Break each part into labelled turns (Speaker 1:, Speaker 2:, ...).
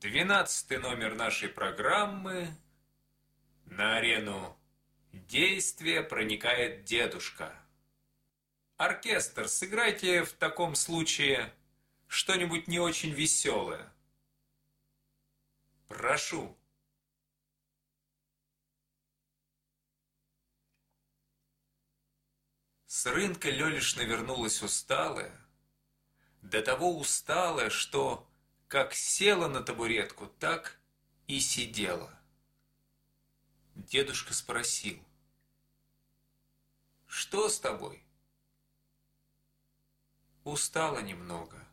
Speaker 1: Двенадцатый номер нашей программы. На арену действия проникает дедушка. Оркестр, сыграйте в таком случае что-нибудь не очень веселое. Прошу. С рынка Лёлишна вернулась усталая, до того усталая, что как села на табуретку, так и сидела. Дедушка спросил, «Что с тобой?» «Устала немного».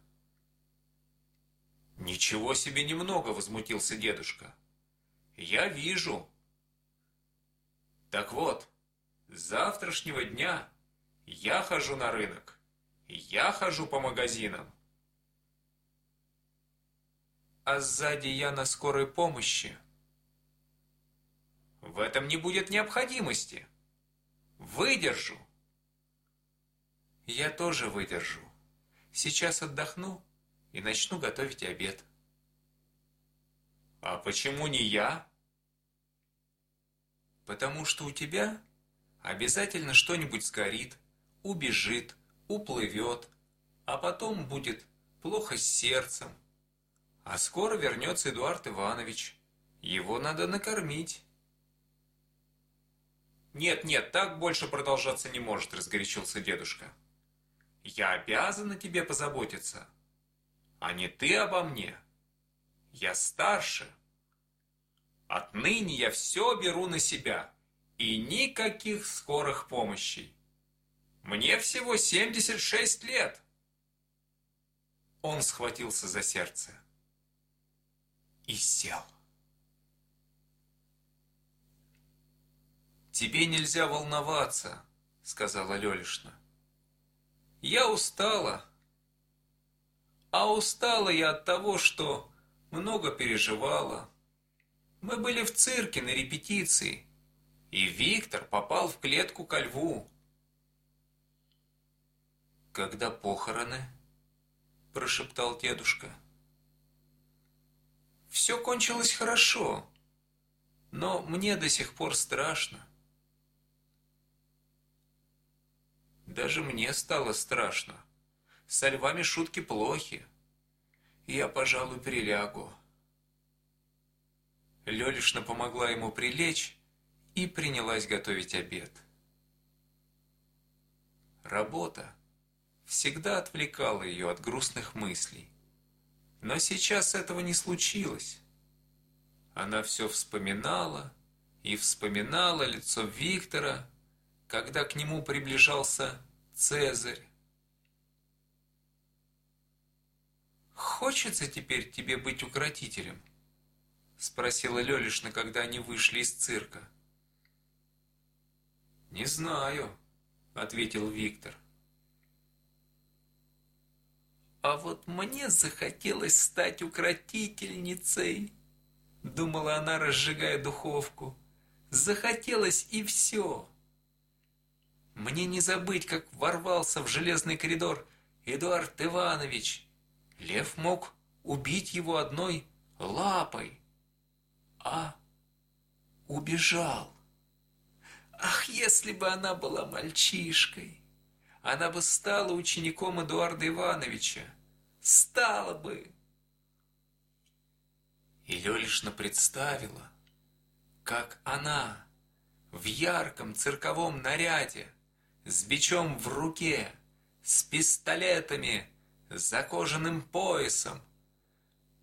Speaker 1: «Ничего себе немного!» – возмутился дедушка. «Я вижу». «Так вот, с завтрашнего дня я хожу на рынок, я хожу по магазинам, а сзади я на скорой помощи. В этом не будет необходимости. Выдержу. Я тоже выдержу. Сейчас отдохну и начну готовить обед. А почему не я? Потому что у тебя обязательно что-нибудь сгорит, убежит, уплывет, а потом будет плохо с сердцем, а скоро вернется Эдуард Иванович. Его надо накормить. «Нет, нет, так больше продолжаться не может», – разгорячился дедушка. «Я обязан о тебе позаботиться, а не ты обо мне. Я старше. Отныне я все беру на себя, и никаких скорых помощей. Мне всего 76 лет». Он схватился за сердце и сел. «Тебе нельзя волноваться», — сказала Лёлишна. «Я устала. А устала я от того, что много переживала. Мы были в цирке на репетиции, и Виктор попал в клетку ко льву». «Когда похороны?» – прошептал дедушка. Все кончилось хорошо, но мне до сих пор страшно. Даже мне стало страшно. Со львами шутки плохи. Я, пожалуй, прилягу. Лёлишна помогла ему прилечь и принялась готовить обед. Работа всегда отвлекала ее от грустных мыслей. Но сейчас этого не случилось. Она все вспоминала и вспоминала лицо Виктора, когда к нему приближался Цезарь. «Хочется теперь тебе быть укротителем?» – спросила Лёлишна, когда они вышли из цирка. «Не знаю», – ответил Виктор. А вот мне захотелось стать укротительницей, думала она, разжигая духовку. Захотелось и все. Мне не забыть, как ворвался в железный коридор Эдуард Иванович. Лев мог убить его одной лапой, а убежал. Ах, если бы она была мальчишкой! Она бы стала учеником Эдуарда Ивановича. Стала бы. И Лёлишна представила, как она в ярком цирковом наряде, с бичом в руке, с пистолетами, за кожаным поясом,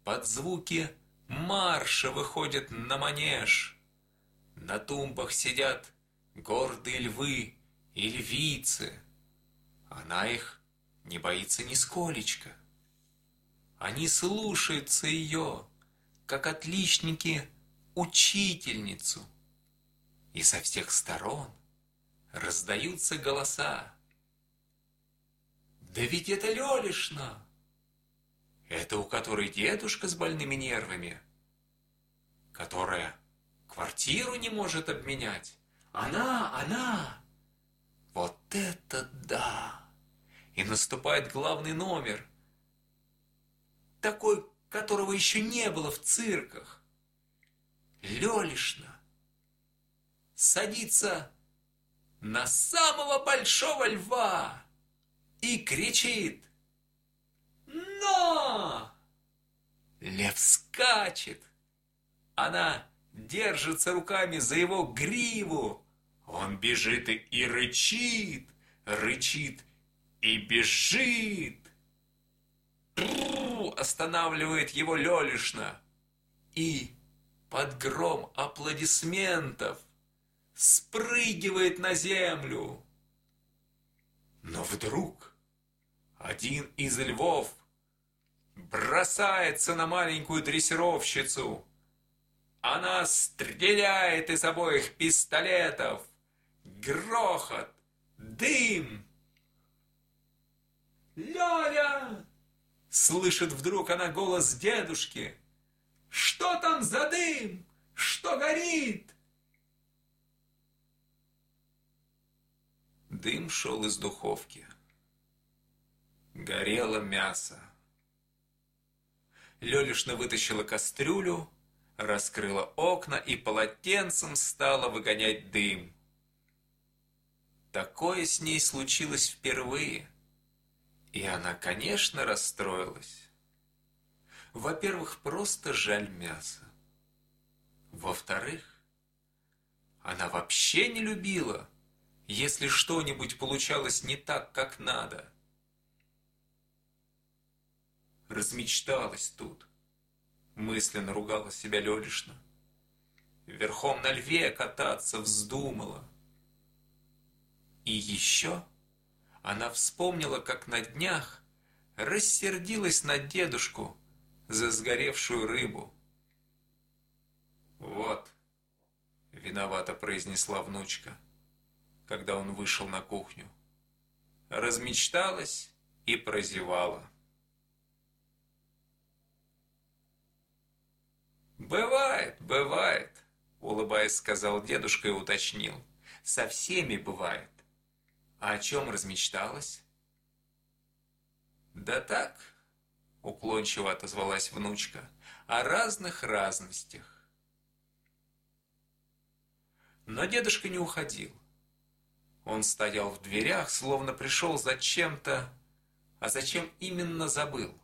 Speaker 1: под звуки марша выходит на манеж. На тумбах сидят гордые львы и львицы – она их не боится нисколечко. Они слушаются ее, как отличники учительницу. И со всех сторон раздаются голоса. Да ведь это Лёлишна! Это у которой дедушка с больными нервами, которая квартиру не может обменять. Она, она! Вот это да! И наступает главный номер. Такой которого еще не было в цирках. Лелишна садится на самого большого льва и кричит «Но!» Лев скачет. Она держится руками за его гриву. Он бежит и, и рычит, рычит и бежит. Бррр, останавливает его Лелишна. И под гром аплодисментов спрыгивает на землю. Но вдруг один из львов бросается на маленькую дрессировщицу. Она стреляет из обоих пистолетов. Грохот, дым. «Ляля!» Слышит вдруг она голос дедушки. «Что там за дым? Что горит?» Дым шел из духовки. Горело мясо. Лелишна вытащила кастрюлю, раскрыла окна и полотенцем стала выгонять дым. Такое с ней случилось впервые. И она, конечно, расстроилась. Во-первых, просто жаль мяса. Во-вторых, она вообще не любила, если что-нибудь получалось не так, как надо. Размечталась тут. Мысленно ругала себя Лелишна. Верхом на льве кататься вздумала. И еще она вспомнила, как на днях рассердилась на дедушку за сгоревшую рыбу. «Вот», — виновато произнесла внучка, когда он вышел на кухню. Размечталась и прозевала. «Бывает, бывает», — улыбаясь, сказал дедушка и уточнил. «Со всеми бывает. А о чем размечталась? Да так, уклончиво отозвалась внучка, о разных разностях. Но дедушка не уходил. Он стоял в дверях, словно пришел за чем-то, а зачем именно забыл.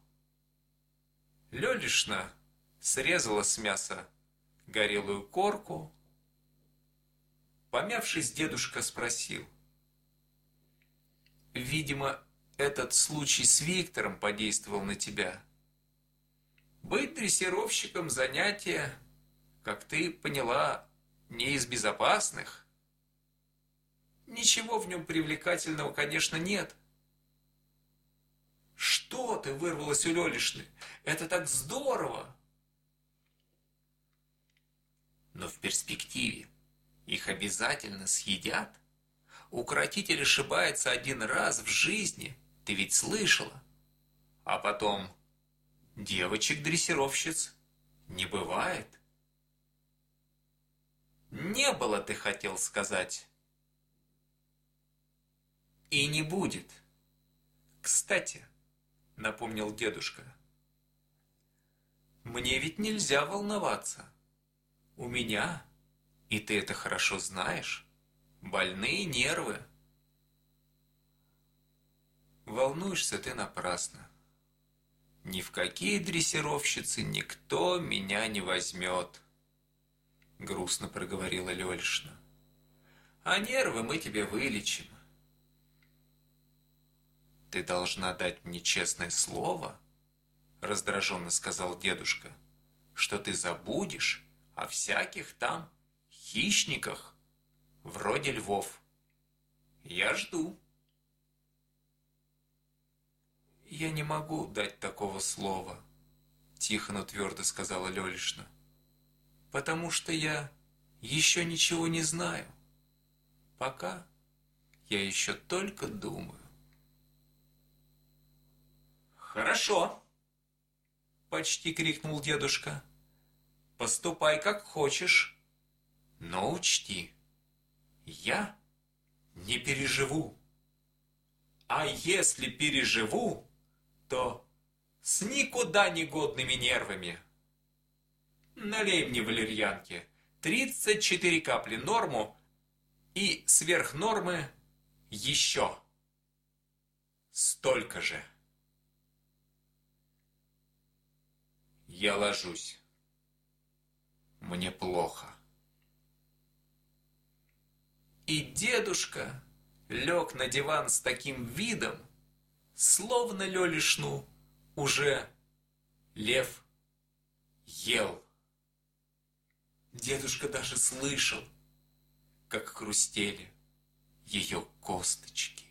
Speaker 1: Лелишна срезала с мяса горелую корку. Помявшись, дедушка спросил. Видимо, этот случай с Виктором подействовал на тебя. Быть дрессировщиком занятие, как ты поняла, не из безопасных. Ничего в нем привлекательного, конечно, нет. Что ты вырвалась у Лелишны? Это так здорово! Но в перспективе их обязательно съедят. Укротитель ошибается один раз в жизни, ты ведь слышала. А потом, девочек-дрессировщиц не бывает. Не было, ты хотел сказать. И не будет. Кстати, напомнил дедушка, мне ведь нельзя волноваться. У меня, и ты это хорошо знаешь, больные нервы. Волнуешься ты напрасно. Ни в какие дрессировщицы никто меня не возьмет, грустно проговорила Лёльшна. А нервы мы тебе вылечим. Ты должна дать мне честное слово, раздраженно сказал дедушка, что ты забудешь о всяких там хищниках вроде львов. Я жду. Я не могу дать такого слова, тихо, но твердо сказала Лёлишна, потому что я еще ничего не знаю. Пока я еще только думаю. Хорошо, почти крикнул дедушка. Поступай как хочешь, но учти, я не переживу. А если переживу, то с никуда не годными нервами. Налей мне валерьянки, 34 капли норму и сверх нормы еще столько же. Я ложусь. Мне плохо. И дедушка лег на диван с таким видом, словно Лелишну уже лев ел. Дедушка даже слышал, как хрустели ее косточки.